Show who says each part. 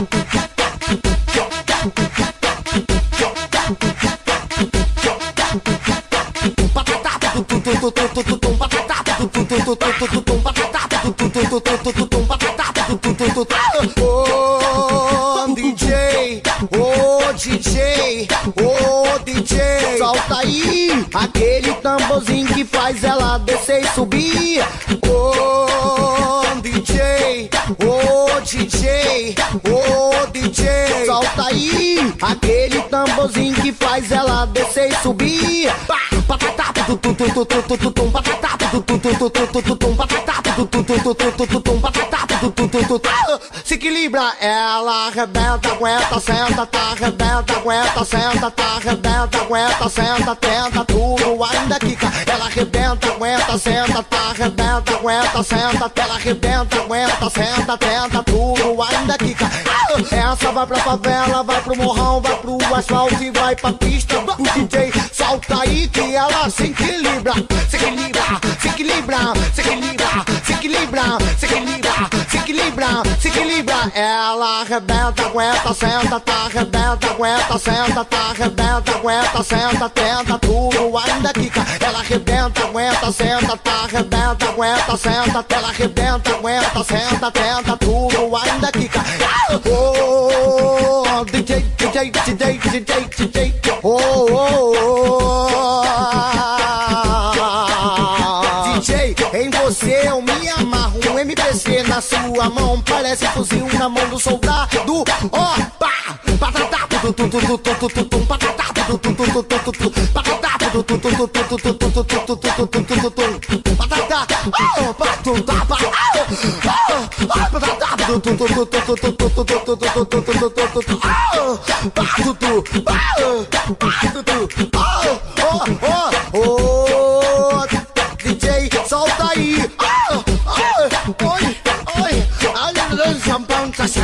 Speaker 1: Oh DJ, oh DJ, oh DJ, solta aí aquele tamborzinho que faz ela descer e subir. Oh DJ, oh ô DJ, ô DJ, solta aí aquele tamborzinho que faz ela descer e subir. Se equilibra, ela arrebenta, aguenta, senta, tá, arrebenta, aguenta, senta, tá, arrebenta, aguenta, senta, tenta, tudo ainda quica. Ela arrebenta, aguenta, senta, tá, arrebenta, aguenta, senta, ela arrebenta, aguenta, senta, tenta, tudo ainda quica. Essa vai pra favela, vai pro morrão, vai pro asfalto e vai pra pista. O DJ solta aí que ela se equilibra, se equilibra, se equilibra, se equilibra, se equilibra, se equilibra. Ela arrebenta, aguenta, senta, tá, arrebenta, aguenta, senta, tá, arrebenta, aguenta, senta, tenta, tudo ainda quica. Ela arrebenta, aguenta, senta, tá, arrebenta, aguenta, senta, ela arrebenta, aguenta, senta, tenta, tudo ainda quica. Oh, DJ, DJ, DJ, DJ, DJ, oh, oh, DJ, em você eu me amarro. Um MPC na sua mão parece fuzil na mão do soldado. Ó, pá, patatá, tu, tu, tu, tu, tu, tu, tu, patatá, tu, tu, tu, tu, tu, tu, tu, patatá, tu, tu, tu, tu, tu, tu, tu, tu, tu, tu, tu, tu, tu, tu, patatá, oh, oh, oh, patatá, tu, tu, tu, tu, tu, tu, tu, tu, tu, tu, tu, tu, tu, tu, tu, tu, tu, oh, oh, oh, oh, oh, oh, Oi, oi, alle Löwen vom Bank, das